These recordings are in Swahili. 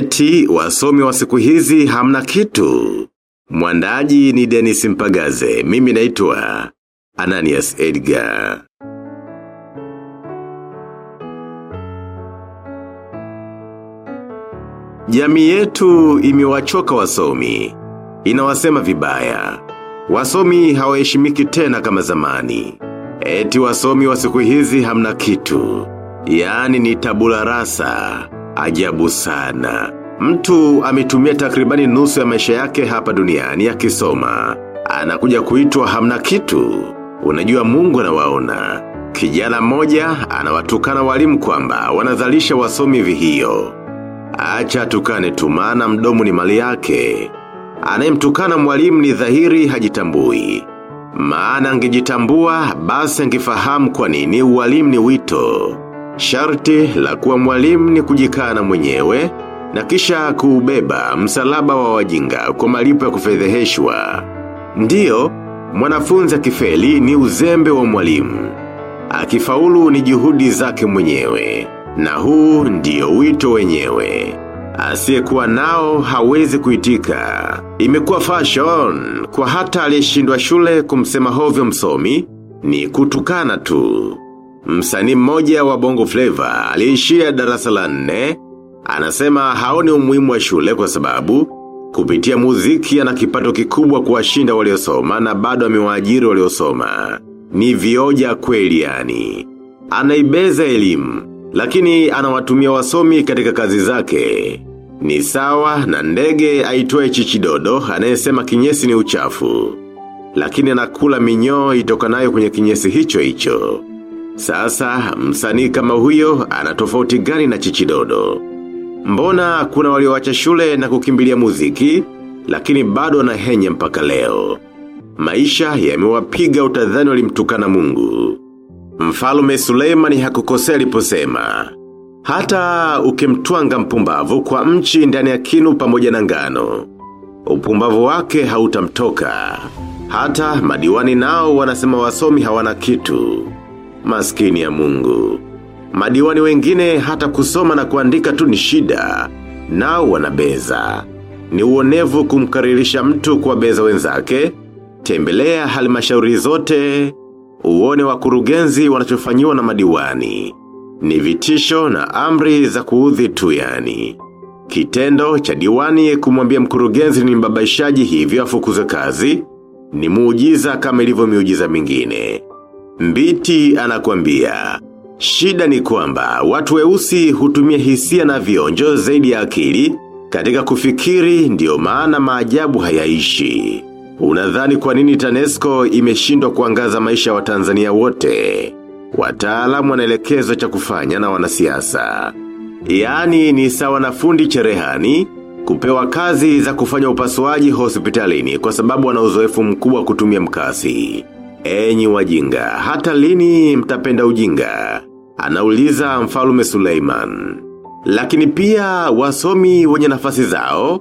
Eti, wasomi wa siku hizi hamna kitu. Mwandaji ni Dennis Mpagaze, mimi naitwa Ananias Edgar. Jamii yetu imewachoka wasomi. Inawasema vibaya. Wasomi hawaheshimiki tena kama zamani. Eti wasomi wa siku hizi hamna kitu. Yaani ni tabula rasa. Ajabu sana. Mtu ametumia takribani nusu ya maisha yake hapa duniani akisoma. Anakuja kuitwa hamna kitu. Unajua mungu anawaona. Kijana mmoja anawatukana walimu kwamba wanazalisha wasomi vihio. Acha tukane tu maana mdomo ni mali yake. Anayemtukana mwalimu ni dhahiri hajitambui. Maana angejitambua basi angefahamu kwa nini walimu ni wito. Sharti la kuwa mwalimu ni kujikana mwenyewe na kisha kuubeba msalaba wa wajinga kwa malipo ya kufedheheshwa. Ndiyo, mwanafunzi kifeli ni uzembe wa mwalimu. Akifaulu ni juhudi zake mwenyewe. Na huu ndiyo wito wenyewe. Asiyekuwa nao hawezi kuitika. Imekuwa fashion kwa hata aliyeshindwa shule kumsema hovyo msomi ni kutukana tu. Msanii mmoja wa bongo flavor aliishia darasa la nne anasema haoni umuhimu wa shule kwa sababu kupitia muziki ana kipato kikubwa kuwashinda waliosoma na bado amewaajiri waliosoma. Ni vioja kweli yani. Anaibeza elimu lakini anawatumia wasomi katika kazi zake. Ni sawa na ndege aitwaye chichidodo anayesema kinyesi ni uchafu. Lakini anakula minyoo itokanayo kwenye kinyesi hicho hicho. Sasa msanii kama huyo anatofauti gani na chichidodo. Mbona kuna walioacha shule na kukimbilia muziki, lakini bado anahenya mpaka leo. Maisha yamewapiga utadhani walimtukana mungu. Mfalume Suleimani hakukosea aliposema. Hata ukimtwanga mpumbavu kwa mchi ndani ya kinu pamoja na ngano. Upumbavu wake hautamtoka. Hata madiwani nao wanasema wasomi hawana kitu. Maskini ya mungu. Madiwani wengine hata kusoma na kuandika tu ni shida. Nao wanabeza. Ni uonevu kumkaririsha mtu kwa beza wenzake. Tembelea halmashauri zote uone wakurugenzi wanachofanyiwa na madiwani. Ni vitisho na amri za kuudhi tu yani. Kitendo cha diwani kumwambia mkurugenzi ni mbabaishaji hivyo afukuze kazi, ni muujiza kama ilivyo miujiza mingine. Mbiti anakuambia, shida ni kwamba watu weusi hutumia hisia na vionjo zaidi ya akili, katika kufikiri ndio maana maajabu hayaishi. Unadhani kwa nini TANESCO imeshindwa kuangaza maisha wa Tanzania wote? Wataalamu wanaelekezwa cha kufanya na wanasiasa. Yaani ni sawa na fundi cherehani kupewa kazi za kufanya upasuaji hospitalini kwa sababu wana uzoefu mkubwa kutumia mkasi. Enyi wajinga, hata lini mtapenda ujinga? Anauliza mfalume Suleiman. Lakini pia wasomi wenye nafasi zao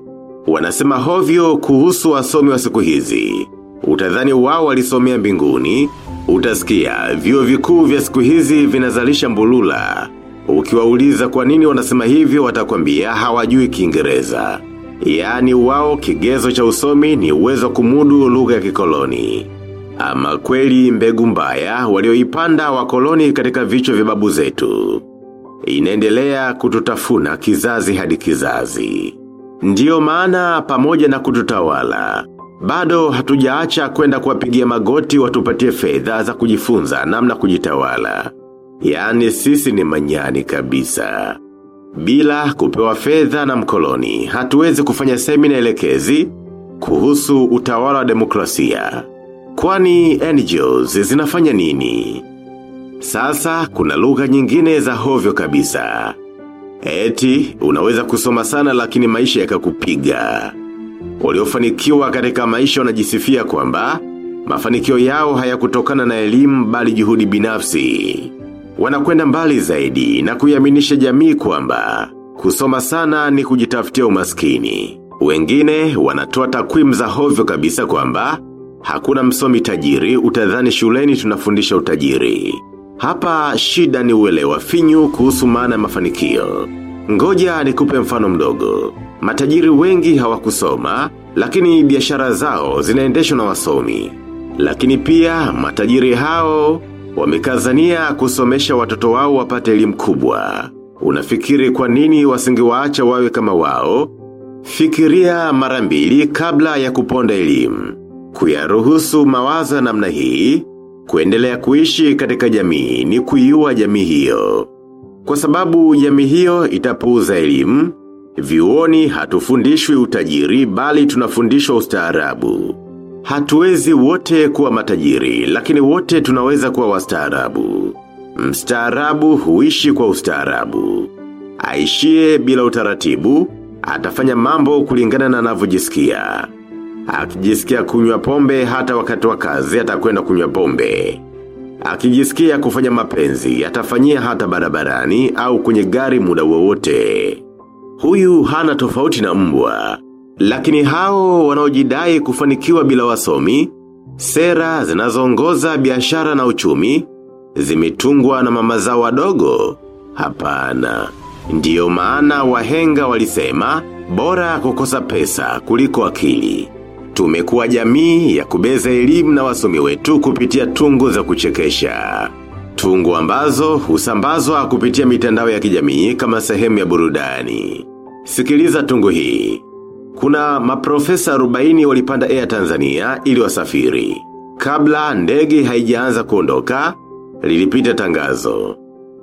Wanasema hovyo kuhusu wasomi wa siku hizi. Utadhani wao walisomea mbinguni, utasikia vyuo vikuu vya siku hizi vinazalisha mbulula. Ukiwauliza kwa nini wanasema hivyo watakwambia hawajui kiingereza. Yaani wao kigezo cha usomi ni uwezo kumudu lugha ya kikoloni. Ama kweli mbegu mbaya walioipanda wakoloni katika vichwa vya babu zetu. Inaendelea kututafuna kizazi hadi kizazi. Ndiyo maana pamoja na kututawala. Bado hatujaacha kwenda kuwapigia magoti watupatie fedha za kujifunza namna kujitawala. yani sisi ni manyani kabisa. Bila kupewa fedha na mkoloni, hatuwezi kufanya semina elekezi kuhusu utawala wa demokrasia. Kwani angels zinafanya nini? Sasa kuna lugha nyingine za hovyo kabisa. Eti, unaweza kusoma sana lakini maisha yakakupiga. Waliofanikiwa katika maisha wanajisifia kwamba, mafanikio yao hayakutokana na elimu bali juhudi binafsi. Wanakwenda mbali zaidi na kuiaminisha jamii kwamba, kusoma sana ni kujitafutia umaskini. Wengine wanatoa takwimu za hovyo kabisa kwamba, hakuna msomi tajiri utadhani shuleni tunafundisha utajiri. Hapa shida ni uelewa finyu kuhusu maana ya mafanikio. Ngoja nikupe mfano mdogo. Matajiri wengi hawakusoma, lakini biashara zao zinaendeshwa na wasomi. Lakini pia matajiri hao wamekazania kusomesha watoto wao wapate elimu kubwa. Unafikiri kwa nini wasingewaacha wawe kama wao? Fikiria mara mbili kabla ya kuponda elimu. Kuyaruhusu mawaza namna hii, kuendelea kuishi katika jamii ni kuiua jamii hiyo. Kwa sababu jamii hiyo itapuuza elimu, vioni hatufundishwi utajiri bali tunafundishwa ustaarabu. Hatuwezi wote kuwa matajiri, lakini wote tunaweza kuwa wastaarabu. Mstaarabu huishi kwa ustaarabu. Aishie bila utaratibu, atafanya mambo kulingana na anavyojisikia. Akijisikia kunywa pombe hata wakati wa kazi atakwenda kunywa pombe. Akijisikia kufanya mapenzi, atafanyia hata barabarani au kwenye gari muda wowote. Huyu hana tofauti na mbwa. Lakini hao wanaojidai kufanikiwa bila wasomi, sera zinazoongoza biashara na uchumi, zimetungwa na mama zao wadogo. Hapana. Ndiyo maana wahenga walisema, bora kukosa pesa kuliko akili. Tumekuwa jamii ya kubeza elimu na wasomi wetu kupitia tungu za kuchekesha. Tungu ambazo husambazwa kupitia mitandao ya kijamii kama sehemu ya burudani. Sikiliza tungu hii. Kuna maprofesa 40 walipanda Air Tanzania ili wasafiri. Kabla ndege haijaanza kuondoka, lilipita tangazo.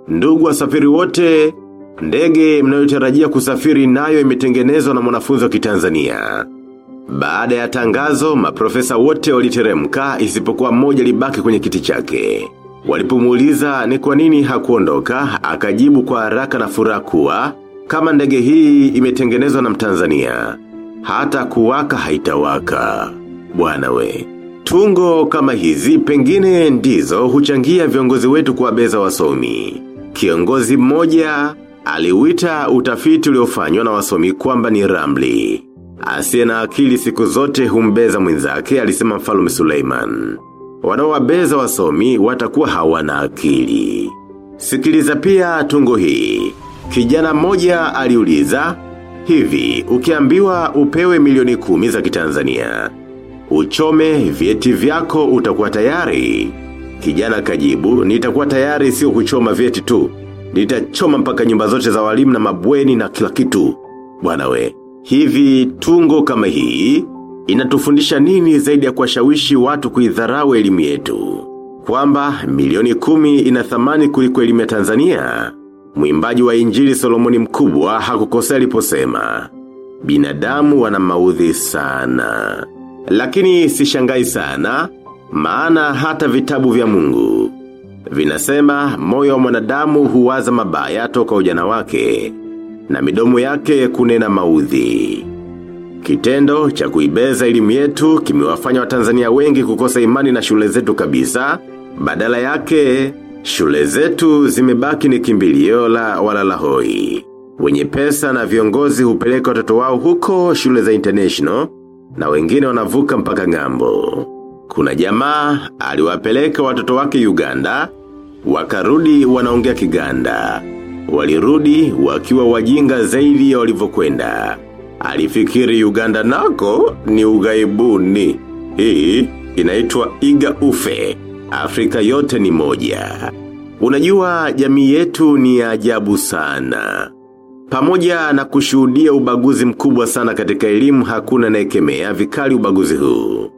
Ndugu wasafiri wote, ndege mnayotarajia kusafiri nayo imetengenezwa na mwanafunzi wa kitanzania. Baada ya tangazo, maprofesa wote waliteremka isipokuwa mmoja libaki kwenye kiti chake. Walipomuuliza ni kwa nini hakuondoka, akajibu kwa haraka na furaha kuwa, kama ndege hii imetengenezwa na mtanzania, hata kuwaka haitawaka. Bwana we. Tungo kama hizi pengine ndizo huchangia viongozi wetu kwa beza wasomi. Kiongozi mmoja aliwita utafiti uliofanywa na wasomi kwamba ni ramli. Asiye na akili siku zote humbeza mwenzake alisema mfalme Suleiman. Wanaowabeza wasomi watakuwa hawana akili. Sikiliza pia tungo hii. Kijana mmoja aliuliza, hivi ukiambiwa upewe milioni kumi za kitanzania. Uchome vyeti vyako utakuwa tayari. Kijana kajibu, nitakuwa tayari sio kuchoma vyeti tu. Nitachoma mpaka nyumba zote za walimu na mabweni na kila kitu. Bwana we, hivi tungo kama hii, inatufundisha nini zaidi ya kuwashawishi watu kuidharau elimu yetu? Kwamba milioni kumi inathamani kuliko elimu ya Tanzania. Mwimbaji wa injili Solomoni mkubwa hakukosea aliposema. Binadamu wana maudhi sana. Lakini sishangai sana, maana hata vitabu vya mungu. Vinasema moyo wa mwanadamu huwaza mabaya toka ujana wake, na midomo yake kunena maudhi. Kitendo cha kuibeza elimu yetu kimewafanya watanzania wengi kukosa imani na shule zetu kabisa, badala yake shule zetu zimebaki ni kimbilio la walala hoi. Wenye pesa na viongozi hupeleka watoto wao huko shule za international, na wengine wanavuka mpaka ng'ambo. Kuna jamaa, aliwapeleka watoto wake Uganda, wakarudi wanaongea kiganda. Walirudi wakiwa wajinga zaidi ya walivyokwenda. Alifikiri Uganda nako ni ugaibuni. Hii inaitwa iga ufe. Afrika yote ni moja. Unajua jamii yetu ni ajabu sana. Pamoja na kushuhudia ubaguzi mkubwa sana katika elimu hakuna naekemea vikali ubaguzi huu.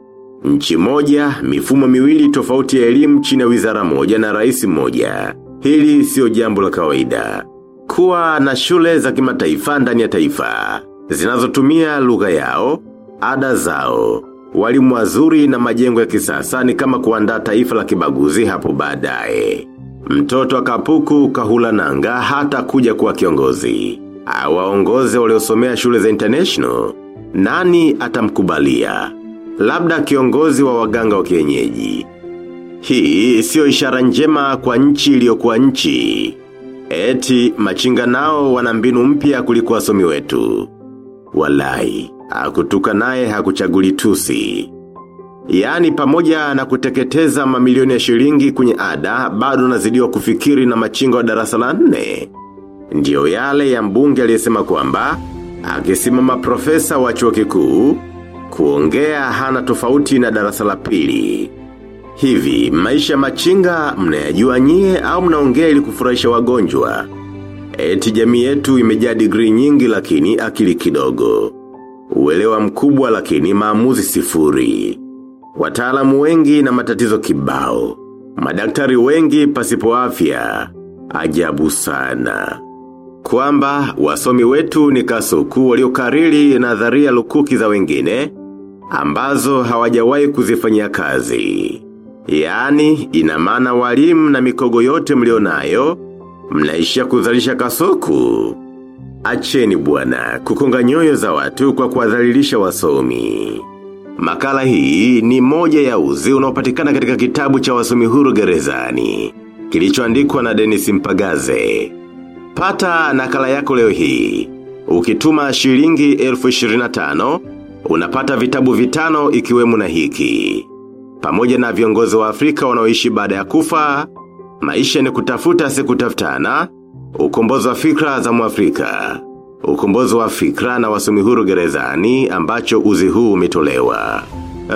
Nchi moja, mifumo miwili tofauti ya elimu chini ya wizara moja na rais moja. Hili sio jambo la kawaida. Kuwa na shule za kimataifa ndani ya taifa. Zinazotumia lugha yao, ada zao. Walimu wazuri na majengo ya kisasa ni kama kuandaa taifa la kibaguzi hapo baadaye. Mtoto wa kapuku kahula nanga hata kuja kuwa kiongozi. Awaongoze waliosomea shule za international. Nani atamkubalia? Labda kiongozi wa waganga wa kienyeji. Hii sio ishara njema kwa nchi iliyokuwa nchi. Eti machinga nao wana mbinu mpya kuliko wasomi wetu. Walai, hakutuka naye hakuchaguli tusi. Yaani pamoja na kuteketeza mamilioni ya shilingi kwenye ada, bado nazidiwa kufikiri na machinga wa darasa la nne. ndiyo yale ya mbunge aliyesema kwamba akisimama profesa wa chuo kikuu kuongea hana tofauti na darasa la pili. Hivi, maisha machinga mnayajua nyie au mnaongea ili kufurahisha wagonjwa? Eti jamii yetu imejaa degree nyingi lakini akili kidogo. Uelewa mkubwa lakini maamuzi sifuri. Wataalamu wengi na matatizo kibao. Madaktari wengi pasipo afya. Ajabu sana. Kwamba wasomi wetu ni kasuku waliokariri nadharia lukuki za wengine ambazo hawajawahi kuzifanyia kazi. Yaani inamana walimu na mikogo yote mlionayo mnaisha kuzalisha kasoku Acheni bwana kukonga nyoyo za watu kwa kuwadhalilisha wasomi. Makala hii ni moja ya uzi unaopatikana katika kitabu cha wasomi huru gerezani. Kilichoandikwa na Dennis Mpagaze. Pata nakala yako leo hii. Ukituma shilingi elfu 25, unapata vitabu vitano ikiwemo na hiki. Pamoja na viongozi wa Afrika wanaoishi baada ya kufa, maisha ni kutafuta si kutafutana, ukombozi wa fikra za mwafrika. Ukombozi wa fikra na wasomi huru gerezani ambacho uzi huu umetolewa.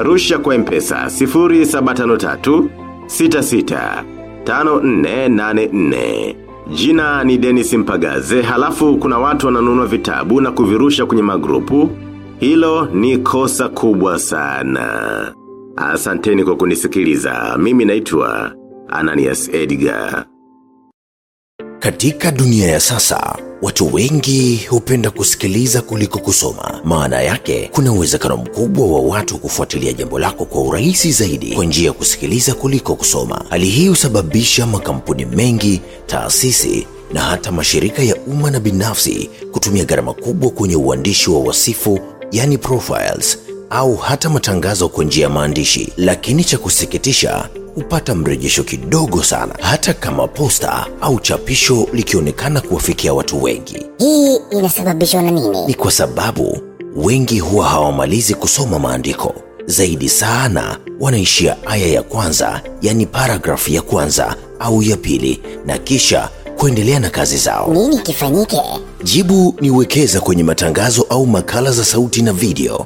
Rusha kwa mpesa 0753 66 5484. Jina ni Dennis Mpagaze halafu kuna watu wananunua vitabu na kuvirusha kwenye magrupu. Hilo ni kosa kubwa sana. Asanteni kwa kunisikiliza. Mimi naitwa Ananias Edgar. Katika dunia ya sasa, watu wengi hupenda kusikiliza kuliko kusoma. Maana yake, kuna uwezekano mkubwa wa watu kufuatilia jambo lako kwa urahisi zaidi kwa njia ya kusikiliza kuliko kusoma. Hali hii husababisha makampuni mengi, taasisi na hata mashirika ya umma na binafsi kutumia gharama kubwa kwenye uandishi wa wasifu, yani profiles, au hata matangazo kwa njia ya maandishi. Lakini cha kusikitisha, hupata mrejesho kidogo sana, hata kama posta au chapisho likionekana kuwafikia watu wengi. Hii inasababishwa na nini? Ni kwa sababu wengi huwa hawamalizi kusoma maandiko. Zaidi sana wanaishia aya ya kwanza, yani paragrafu ya kwanza au ya pili, na kisha kuendelea na kazi zao. Nini kifanyike? Jibu ni wekeza kwenye matangazo au makala za sauti na video.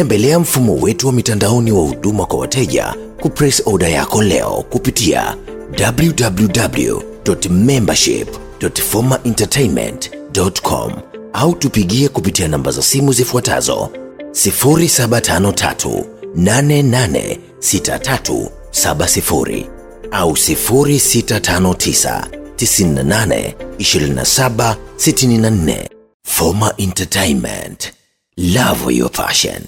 Tembelea mfumo wetu wa mitandaoni wa huduma kwa wateja kupress order yako leo kupitia www.membership.formaentertainment.com au tupigie kupitia namba za simu zifuatazo 0753 886370 au 0659 98 27 64. Forma Entertainment. Love your passion.